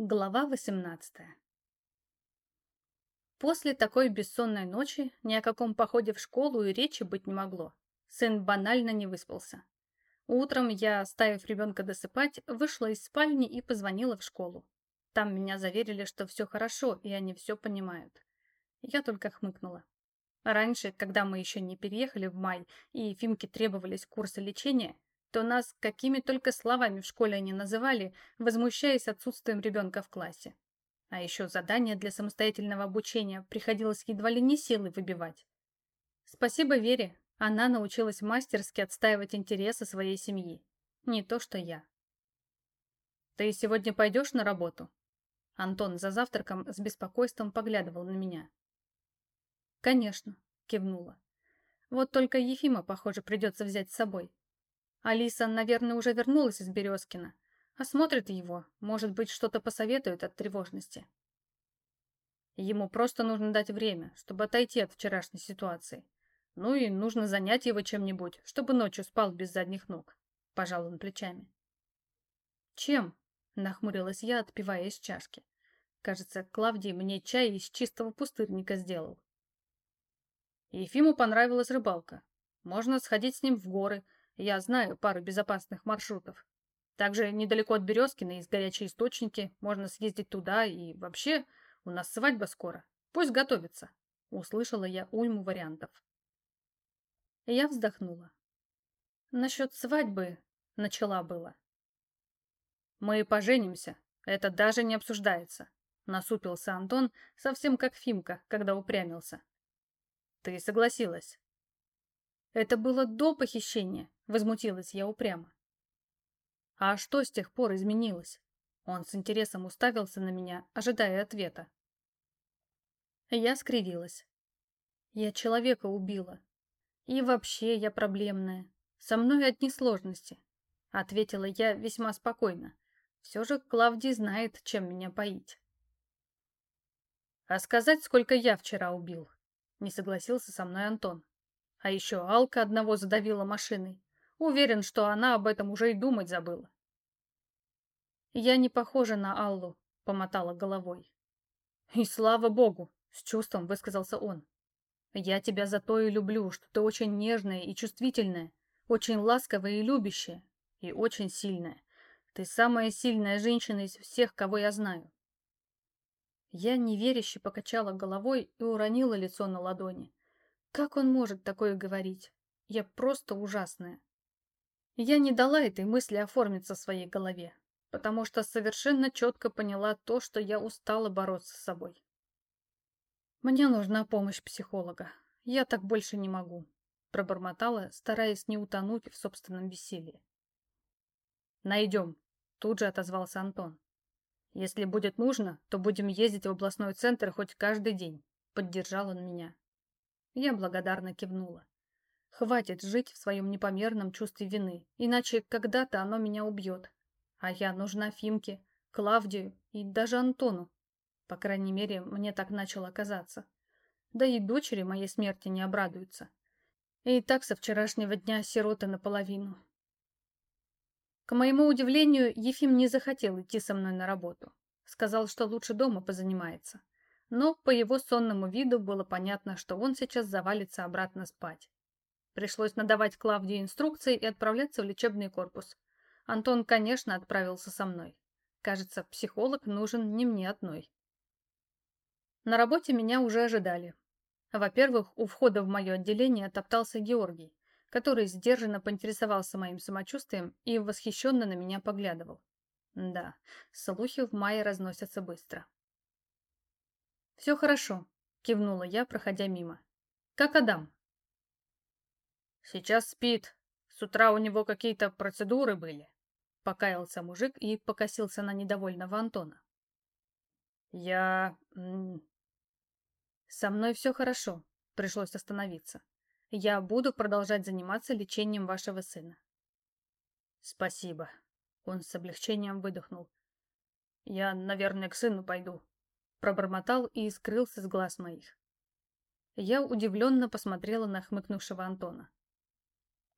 Глава 18 После такой бессонной ночи ни о каком походе в школу и речи быть не могло. Сын банально не выспался. Утром я, оставив ребенка досыпать, вышла из спальни и позвонила в школу. Там меня заверили, что все хорошо, и они все понимают. Я только хмыкнула. Раньше, когда мы еще не переехали в май, и Фимке требовались курсы лечения, то нас какими только словами в школе не называли, возмущаясь отсутствием ребенка в классе. А еще задания для самостоятельного обучения приходилось едва ли не силой выбивать. Спасибо Вере, она научилась мастерски отстаивать интересы своей семьи. Не то что я. «Ты сегодня пойдешь на работу?» Антон за завтраком с беспокойством поглядывал на меня. «Конечно», — кивнула. «Вот только Ефима, похоже, придется взять с собой. Алиса, наверное, уже вернулась из Березкина. Осмотрит его, может быть, что-то посоветует от тревожности. Ему просто нужно дать время, чтобы отойти от вчерашней ситуации. Ну и нужно занять его чем-нибудь, чтобы ночью спал без задних ног. Пожал он плечами. Чем? Нахмурилась я, отпивая из чашки. Кажется, Клавдий мне чай из чистого пустырника сделал. Ефиму понравилась рыбалка. Можно сходить с ним в горы, я знаю пару безопасных маршрутов. Также недалеко от Березкина есть горячие источники, можно съездить туда и вообще у нас свадьба скоро. Пусть готовится. Услышала я уйму вариантов. Я вздохнула. Насчет свадьбы начала было. Мы поженимся, это даже не обсуждается. Насупился Антон, совсем как Фимка, когда упрямился. Ты согласилась. Это было до похищения, возмутилась я упрямо. А что с тех пор изменилось? Он с интересом уставился на меня, ожидая ответа. Я скривилась. Я человека убила. И вообще я проблемная. Со мной одни сложности. Ответила я весьма спокойно. Все же Клавдий знает, чем меня поить. А сказать, сколько я вчера убил? Не согласился со мной Антон. А еще Алка одного задавила машиной. Уверен, что она об этом уже и думать забыла. «Я не похожа на Аллу», — помотала головой. «И слава богу», — с чувством высказался он. «Я тебя за то и люблю, что ты очень нежная и чувствительная, очень ласковая и любящая, и очень сильная. Ты самая сильная женщина из всех, кого я знаю». Я неверяще покачала головой и уронила лицо на ладони. Как он может такое говорить? Я просто ужасная. Я не дала этой мысли оформиться в своей голове, потому что совершенно четко поняла то, что я устала бороться с собой. Мне нужна помощь психолога. Я так больше не могу, пробормотала, стараясь не утонуть в собственном веселье. Найдем, тут же отозвался Антон. Если будет нужно, то будем ездить в областной центр хоть каждый день, поддержал он меня. Я благодарно кивнула. Хватит жить в своем непомерном чувстве вины, иначе когда-то оно меня убьет. А я нужна Фимке, Клавдию и даже Антону. По крайней мере, мне так начало казаться. Да и дочери моей смерти не обрадуются. И так со вчерашнего дня сироты наполовину. К моему удивлению, Ефим не захотел идти со мной на работу. Сказал, что лучше дома позанимается но по его сонному виду было понятно, что он сейчас завалится обратно спать. Пришлось надавать Клавдии инструкции и отправляться в лечебный корпус. Антон, конечно, отправился со мной. Кажется, психолог нужен не мне одной. На работе меня уже ожидали. Во-первых, у входа в мое отделение топтался Георгий, который сдержанно поинтересовался моим самочувствием и восхищенно на меня поглядывал. Да, слухи в мае разносятся быстро. «Все хорошо», — кивнула я, проходя мимо. «Как Адам?» «Сейчас спит. С утра у него какие-то процедуры были», — покаялся мужик и покосился на недовольного Антона. «Я...» «Со мной все хорошо», — пришлось остановиться. «Я буду продолжать заниматься лечением вашего сына». «Спасибо», — он с облегчением выдохнул. «Я, наверное, к сыну пойду. Пробормотал и скрылся с глаз моих. Я удивленно посмотрела на хмыкнувшего Антона.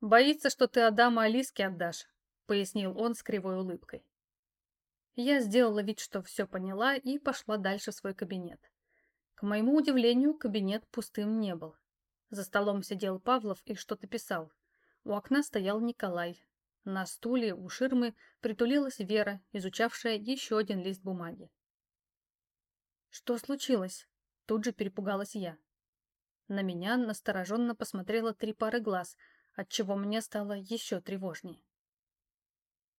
«Боится, что ты Адама Алиске отдашь», — пояснил он с кривой улыбкой. Я сделала вид, что все поняла, и пошла дальше в свой кабинет. К моему удивлению, кабинет пустым не был. За столом сидел Павлов и что-то писал. У окна стоял Николай. На стуле у ширмы притулилась Вера, изучавшая еще один лист бумаги. «Что случилось?» Тут же перепугалась я. На меня настороженно посмотрело три пары глаз, отчего мне стало еще тревожнее.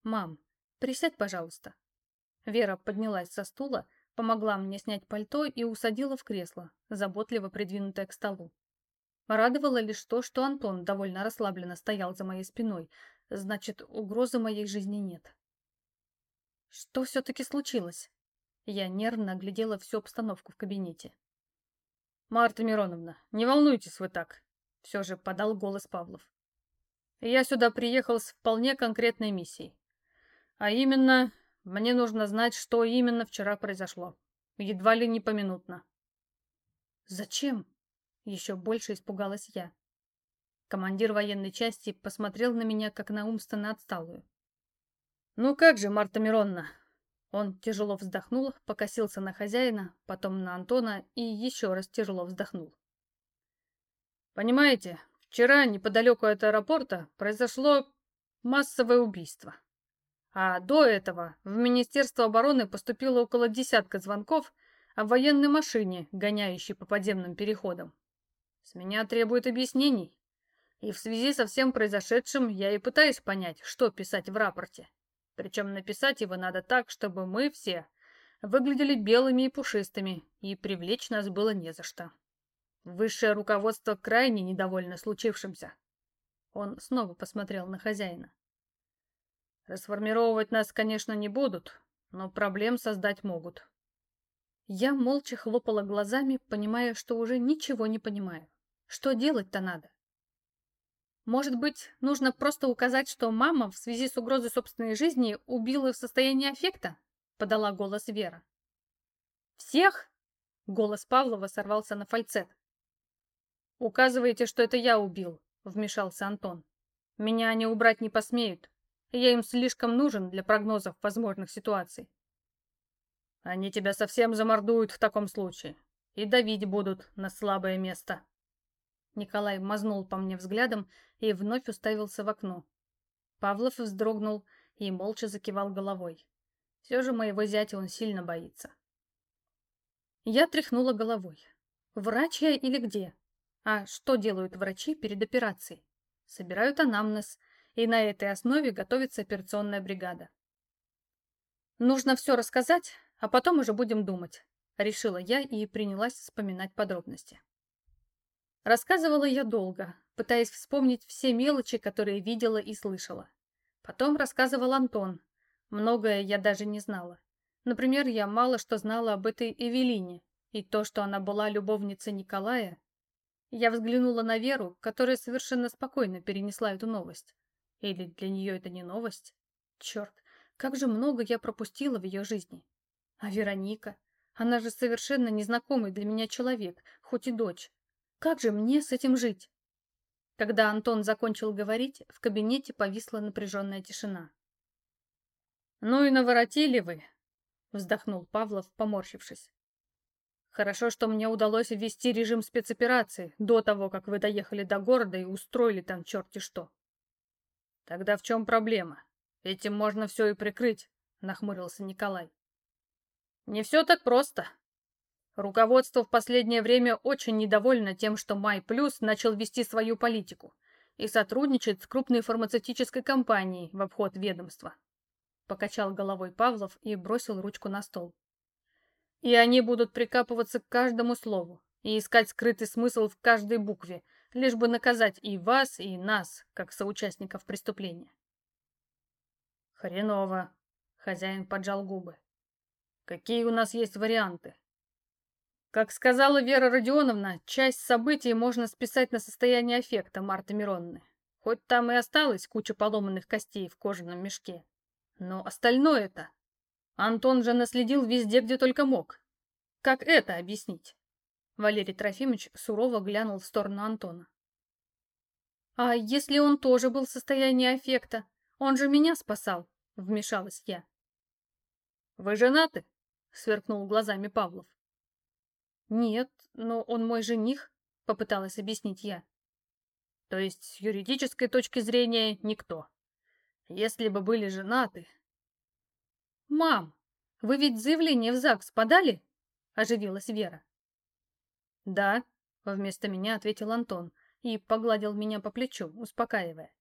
«Мам, присядь, пожалуйста». Вера поднялась со стула, помогла мне снять пальто и усадила в кресло, заботливо придвинутое к столу. Радовало лишь то, что Антон довольно расслабленно стоял за моей спиной, значит, угрозы моей жизни нет. Что все-таки случилось? Я нервно оглядела всю обстановку в кабинете. «Марта Мироновна, не волнуйтесь вы так», — все же подал голос Павлов. «Я сюда приехал с вполне конкретной миссией. А именно, мне нужно знать, что именно вчера произошло. Едва ли не поминутно». «Зачем?» — еще больше испугалась я. Командир военной части посмотрел на меня, как на умственно отсталую. «Ну как же, Марта Миронна, он тяжело вздохнул, покосился на хозяина, потом на Антона и еще раз тяжело вздохнул. «Понимаете, вчера неподалеку от аэропорта произошло массовое убийство. А до этого в Министерство обороны поступило около десятка звонков о военной машине, гоняющей по подземным переходам. С меня требует объяснений. И в связи со всем произошедшим я и пытаюсь понять, что писать в рапорте. Причем написать его надо так, чтобы мы все выглядели белыми и пушистыми, и привлечь нас было не за что. Высшее руководство крайне недовольно случившимся. Он снова посмотрел на хозяина. Расформировать нас, конечно, не будут, но проблем создать могут. Я молча хлопала глазами, понимая, что уже ничего не понимаю. Что делать-то надо? Может быть, нужно просто указать, что мама в связи с угрозой собственной жизни убила в состоянии аффекта? Подала голос Вера. Всех? Голос Павлова сорвался на фальцет. Указываете, что это я убил, вмешался Антон. Меня они убрать не посмеют. Я им слишком нужен для прогнозов возможных ситуаций. Они тебя совсем замордуют в таком случае и давить будут на слабое место. Николай мазнул по мне взглядом и вновь уставился в окно. Павлов вздрогнул и молча закивал головой. Все же моего зятя он сильно боится. Я тряхнула головой. Врач я или где? А что делают врачи перед операцией? Собирают анамнез, и на этой основе готовится операционная бригада. Нужно все рассказать, а потом уже будем думать, решила я и принялась вспоминать подробности. Рассказывала я долго, пытаясь вспомнить все мелочи, которые видела и слышала. Потом рассказывал Антон. Многое я даже не знала. Например, я мало что знала об этой Эвелине, и то, что она была любовницей Николая. Я взглянула на Веру, которая совершенно спокойно перенесла эту новость. Или для нее это не новость? Черт, как же много я пропустила в ее жизни. А Вероника? Она же совершенно незнакомый для меня человек, хоть и дочь. Как же мне с этим жить? Когда Антон закончил говорить, в кабинете повисла напряженная тишина. «Ну и наворотили вы!» — вздохнул Павлов, поморщившись. «Хорошо, что мне удалось ввести режим спецоперации до того, как вы доехали до города и устроили там черти что». «Тогда в чем проблема? Этим можно все и прикрыть», — нахмурился Николай. «Не все так просто», Руководство в последнее время очень недовольно тем, что Май Плюс начал вести свою политику и сотрудничает с крупной фармацевтической компанией в обход ведомства. Покачал головой Павлов и бросил ручку на стол. И они будут прикапываться к каждому слову и искать скрытый смысл в каждой букве, лишь бы наказать и вас, и нас, как соучастников преступления. Хреново. Хозяин поджал губы. Какие у нас есть варианты? Как сказала Вера Родионовна, часть событий можно списать на состояние аффекта Марты Миронны. Хоть там и осталась куча поломанных костей в кожаном мешке. Но остальное-то... Антон же наследил везде, где только мог. Как это объяснить? Валерий Трофимович сурово глянул в сторону Антона. «А если он тоже был в состоянии аффекта? Он же меня спасал», — вмешалась я. Вы женаты? Сверкнул глазами Павлов. Нет, но он мой жених, попыталась объяснить я. То есть с юридической точки зрения никто. Если бы были женаты... Мам, вы ведь заявление в ЗАГС подали? Оживилась Вера. Да, вместо меня ответил Антон и погладил меня по плечу, успокаивая.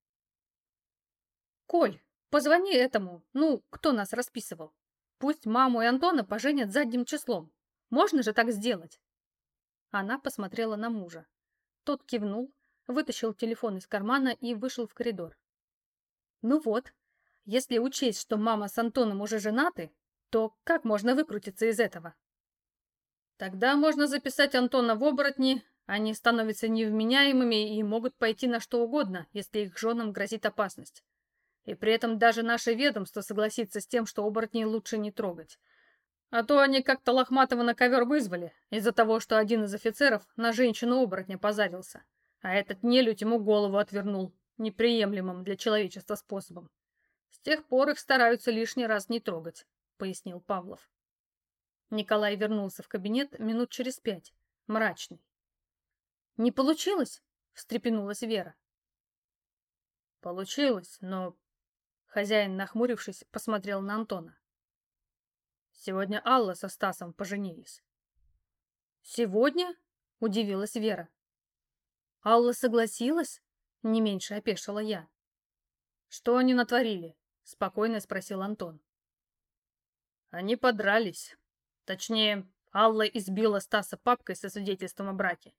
Коль, позвони этому, ну, кто нас расписывал. Пусть маму и Антона поженят задним числом. Можно же так сделать? Она посмотрела на мужа. Тот кивнул, вытащил телефон из кармана и вышел в коридор. Ну вот, если учесть, что мама с Антоном уже женаты, то как можно выкрутиться из этого? Тогда можно записать Антона в оборотни, они становятся невменяемыми и могут пойти на что угодно, если их женам грозит опасность. И при этом даже наше ведомство согласится с тем, что оборотней лучше не трогать. А то они как-то Лохматова на ковер вызвали, из-за того, что один из офицеров на женщину-оборотня позарился. А этот нелюдь ему голову отвернул, неприемлемым для человечества способом. С тех пор их стараются лишний раз не трогать, пояснил Павлов. Николай вернулся в кабинет минут через пять, мрачный. «Не получилось?» — встрепенулась Вера. «Получилось, но...» Хозяин, нахмурившись, посмотрел на Антона. «Сегодня Алла со Стасом поженились». «Сегодня?» — удивилась Вера. «Алла согласилась?» — не меньше опешила я. «Что они натворили?» — спокойно спросил Антон. Они подрались. Точнее, Алла избила Стаса папкой со свидетельством о браке,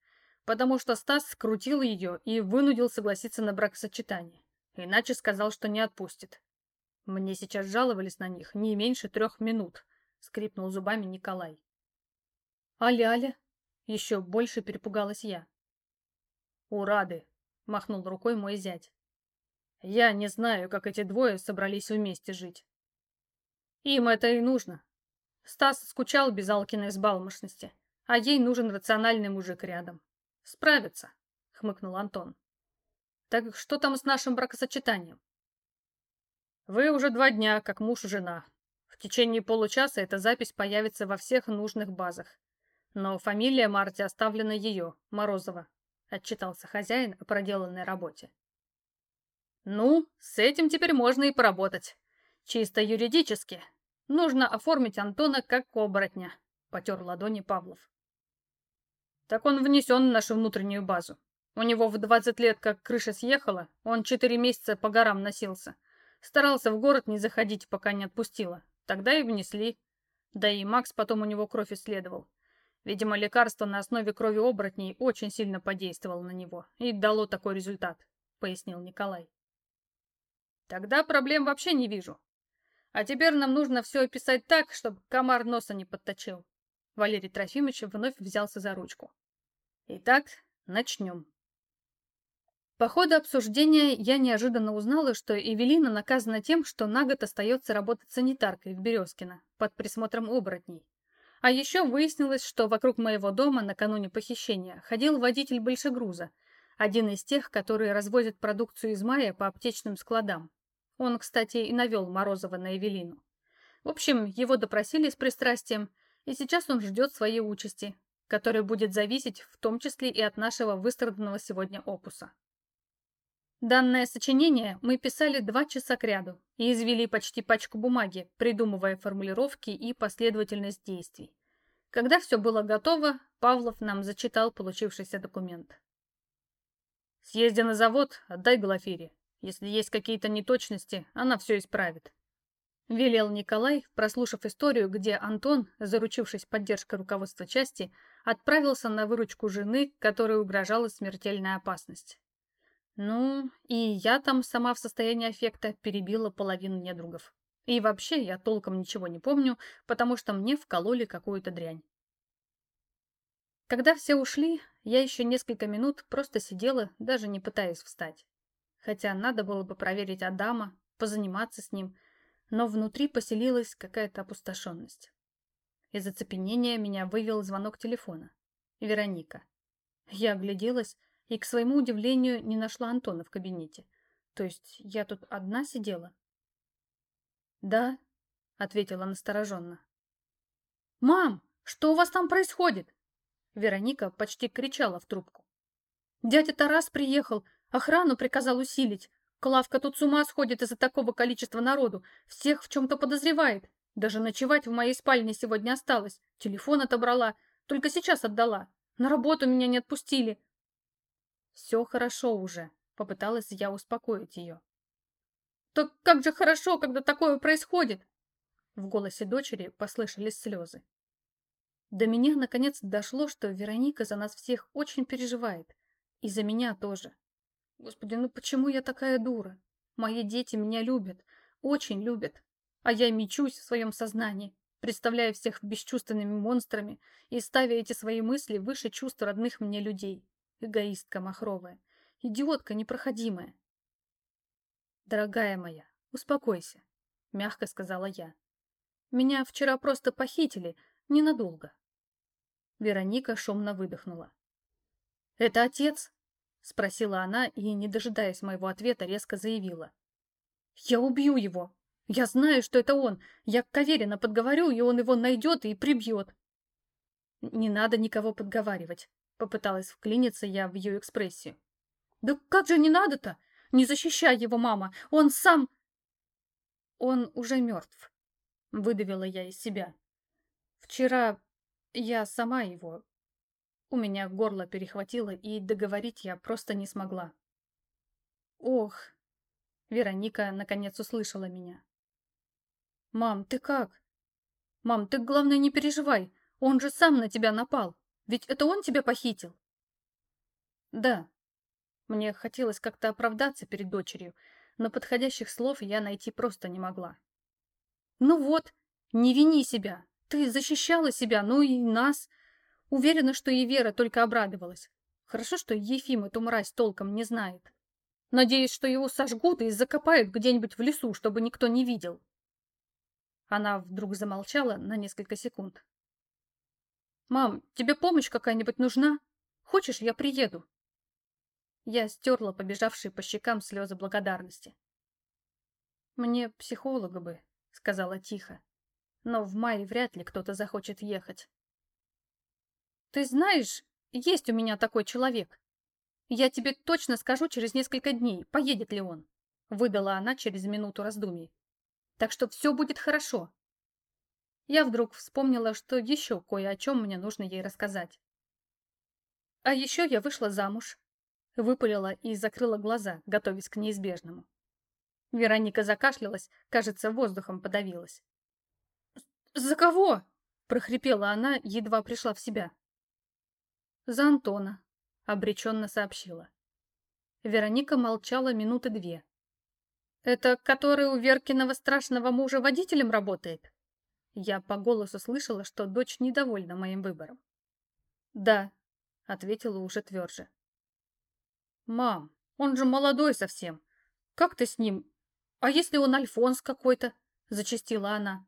потому что Стас скрутил ее и вынудил согласиться на бракосочетание. Иначе сказал, что не отпустит. Мне сейчас жаловались на них не меньше трех минут, скрипнул зубами Николай. А Ляля? Еще больше перепугалась я. Урады, махнул рукой мой зять. Я не знаю, как эти двое собрались вместе жить. Им это и нужно. Стас скучал без Алкиной сбалмошности, а ей нужен рациональный мужик рядом. Справится, хмыкнул Антон. Так что там с нашим бракосочетанием? Вы уже два дня как муж и жена. В течение получаса эта запись появится во всех нужных базах. Но фамилия Марти оставлена ее, Морозова, отчитался хозяин о проделанной работе. Ну, с этим теперь можно и поработать. Чисто юридически. Нужно оформить Антона как оборотня, потер ладони Павлов. Так он внесен в нашу внутреннюю базу. У него в 20 лет, как крыша съехала, он 4 месяца по горам носился. Старался в город не заходить, пока не отпустила. Тогда и внесли. Да и Макс потом у него кровь исследовал. Видимо, лекарство на основе крови оборотней очень сильно подействовало на него и дало такой результат, пояснил Николай. Тогда проблем вообще не вижу. А теперь нам нужно все описать так, чтобы комар носа не подточил. Валерий Трофимович вновь взялся за ручку. Итак, начнем. По ходу обсуждения я неожиданно узнала, что Эвелина наказана тем, что на год остается работать санитаркой в Березкино под присмотром оборотней. А еще выяснилось, что вокруг моего дома накануне похищения ходил водитель большегруза, один из тех, которые развозят продукцию из мая по аптечным складам. Он, кстати, и навел Морозова на Эвелину. В общем, его допросили с пристрастием, и сейчас он ждет своей участи, которая будет зависеть в том числе и от нашего выстраданного сегодня опуса. Данное сочинение мы писали два часа кряду и извели почти пачку бумаги, придумывая формулировки и последовательность действий. Когда все было готово, Павлов нам зачитал получившийся документ. «Съезди на завод, отдай Глафире. Если есть какие-то неточности, она все исправит». Велел Николай, прослушав историю, где Антон, заручившись поддержкой руководства части, отправился на выручку жены, которой угрожала смертельная опасность. Ну, и я там сама в состоянии аффекта перебила половину недругов. И вообще я толком ничего не помню, потому что мне вкололи какую-то дрянь. Когда все ушли, я еще несколько минут просто сидела, даже не пытаясь встать. Хотя надо было бы проверить Адама, позаниматься с ним, но внутри поселилась какая-то опустошенность. Из оцепенения меня вывел звонок телефона. Вероника. Я огляделась и, к своему удивлению, не нашла Антона в кабинете. То есть я тут одна сидела? Да, ответила настороженно. «Мам, что у вас там происходит?» Вероника почти кричала в трубку. «Дядя Тарас приехал, охрану приказал усилить. Клавка тут с ума сходит из-за такого количества народу, всех в чем-то подозревает. Даже ночевать в моей спальне сегодня осталось, телефон отобрала, только сейчас отдала. На работу меня не отпустили». «Все хорошо уже», — попыталась я успокоить ее. «Так как же хорошо, когда такое происходит!» В голосе дочери послышались слезы. До меня наконец дошло, что Вероника за нас всех очень переживает. И за меня тоже. Господи, ну почему я такая дура? Мои дети меня любят, очень любят. А я мечусь в своем сознании, представляя всех бесчувственными монстрами и ставя эти свои мысли выше чувств родных мне людей. Эгоистка махровая. Идиотка непроходимая. Дорогая моя, успокойся, мягко сказала я. Меня вчера просто похитили, ненадолго. Вероника шумно выдохнула. «Это отец?» — спросила она и, не дожидаясь моего ответа, резко заявила. «Я убью его! Я знаю, что это он! Я Каверина подговорю, и он его найдет и прибьет!» «Не надо никого подговаривать», — попыталась вклиниться я в ее экспрессию. «Да как же не надо-то? Не защищай его, мама! Он сам...» «Он уже мертв», — выдавила я из себя. «Вчера я сама его. У меня горло перехватило, и договорить я просто не смогла. Ох. Вероника наконец услышала меня. Мам, ты как? Мам, ты главное не переживай. Он же сам на тебя напал. Ведь это он тебя похитил. Да. Мне хотелось как-то оправдаться перед дочерью, но подходящих слов я найти просто не могла. Ну вот, не вини себя. Ты защищала себя, ну и нас. Уверена, что и Вера только обрадовалась. Хорошо, что Ефим эту мразь толком не знает. Надеюсь, что его сожгут и закопают где-нибудь в лесу, чтобы никто не видел. Она вдруг замолчала на несколько секунд. «Мам, тебе помощь какая-нибудь нужна? Хочешь, я приеду?» Я стерла побежавшие по щекам слезы благодарности. «Мне психолога бы», — сказала тихо но в мае вряд ли кто-то захочет ехать. Ты знаешь, есть у меня такой человек. Я тебе точно скажу через несколько дней, поедет ли он. Выдала она через минуту раздумий. Так что все будет хорошо. Я вдруг вспомнила, что еще кое о чем мне нужно ей рассказать. А еще я вышла замуж. Выпалила и закрыла глаза, готовясь к неизбежному. Вероника закашлялась, кажется, воздухом подавилась. «За кого?» — прохрипела она, едва пришла в себя. «За Антона», — обреченно сообщила. Вероника молчала минуты две. «Это который у Веркиного страшного мужа водителем работает?» Я по голосу слышала, что дочь недовольна моим выбором. «Да», — ответила уже тверже. «Мам, он же молодой совсем. Как ты с ним? А если он Альфонс какой-то?» — зачастила она.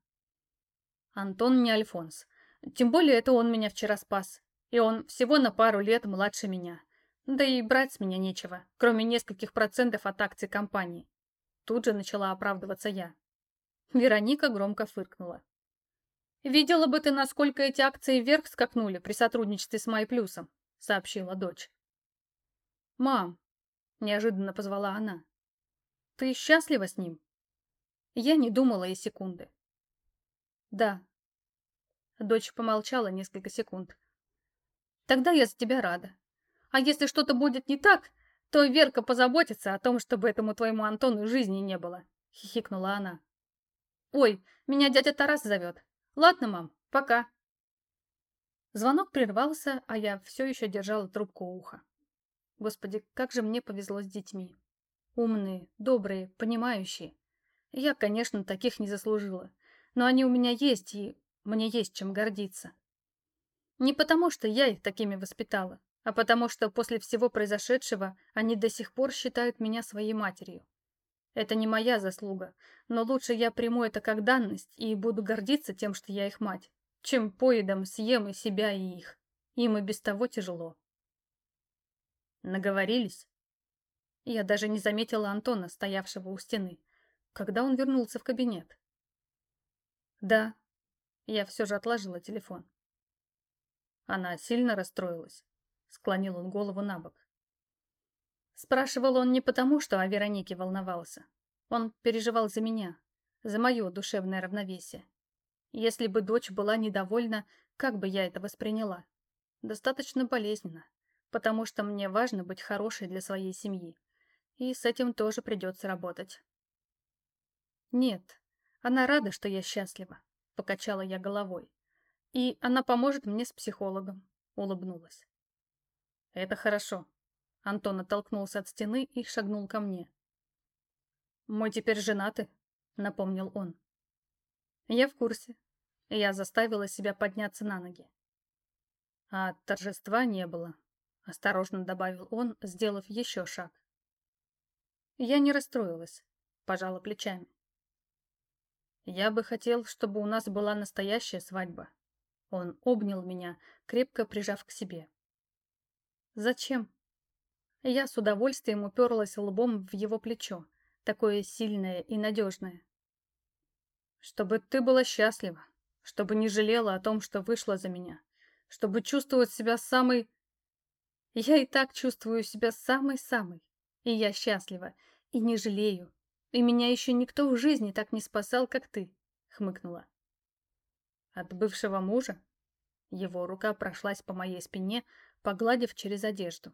Антон не Альфонс. Тем более это он меня вчера спас. И он всего на пару лет младше меня. Да и брать с меня нечего, кроме нескольких процентов от акций компании. Тут же начала оправдываться я. Вероника громко фыркнула. «Видела бы ты, насколько эти акции вверх скакнули при сотрудничестве с Майплюсом», — сообщила дочь. «Мам», — неожиданно позвала она, — «ты счастлива с ним?» Я не думала и секунды. Да. Дочь помолчала несколько секунд. Тогда я за тебя рада. А если что-то будет не так, то Верка позаботится о том, чтобы этому твоему Антону жизни не было, хихикнула она. Ой, меня дядя Тарас зовет. Ладно, мам, пока. Звонок прервался, а я все еще держала трубку уха. Господи, как же мне повезло с детьми. Умные, добрые, понимающие. Я, конечно, таких не заслужила но они у меня есть, и мне есть чем гордиться. Не потому, что я их такими воспитала, а потому что после всего произошедшего они до сих пор считают меня своей матерью. Это не моя заслуга, но лучше я приму это как данность и буду гордиться тем, что я их мать, чем поедом съем и себя, и их. Им и без того тяжело. Наговорились? Я даже не заметила Антона, стоявшего у стены, когда он вернулся в кабинет. Да. Я все же отложила телефон. Она сильно расстроилась. Склонил он голову на бок. Спрашивал он не потому, что о Веронике волновался. Он переживал за меня, за мое душевное равновесие. Если бы дочь была недовольна, как бы я это восприняла? Достаточно болезненно, потому что мне важно быть хорошей для своей семьи. И с этим тоже придется работать. Нет, она рада, что я счастлива, покачала я головой. И она поможет мне с психологом, улыбнулась. Это хорошо. Антон оттолкнулся от стены и шагнул ко мне. «Мы теперь женаты», — напомнил он. «Я в курсе». Я заставила себя подняться на ноги. «А торжества не было», — осторожно добавил он, сделав еще шаг. Я не расстроилась, пожала плечами. «Я бы хотел, чтобы у нас была настоящая свадьба». Он обнял меня, крепко прижав к себе. «Зачем?» Я с удовольствием уперлась лбом в его плечо, такое сильное и надежное. «Чтобы ты была счастлива, чтобы не жалела о том, что вышла за меня, чтобы чувствовать себя самой...» «Я и так чувствую себя самой-самой, и я счастлива, и не жалею, и меня еще никто в жизни так не спасал, как ты», — хмыкнула. «От бывшего мужа?» Его рука прошлась по моей спине, погладив через одежду.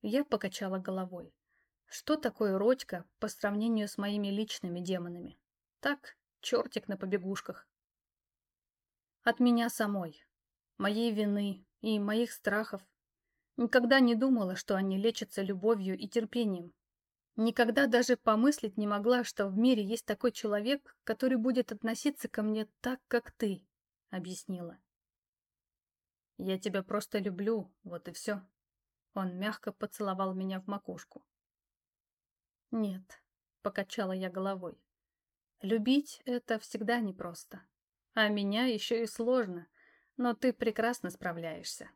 Я покачала головой. Что такое Родька по сравнению с моими личными демонами? Так, чертик на побегушках. От меня самой, моей вины и моих страхов. Никогда не думала, что они лечатся любовью и терпением. Никогда даже помыслить не могла, что в мире есть такой человек, который будет относиться ко мне так, как ты, объяснила. Я тебя просто люблю, вот и все. Он мягко поцеловал меня в макушку. «Нет», — покачала я головой. «Любить — это всегда непросто. А меня еще и сложно, но ты прекрасно справляешься».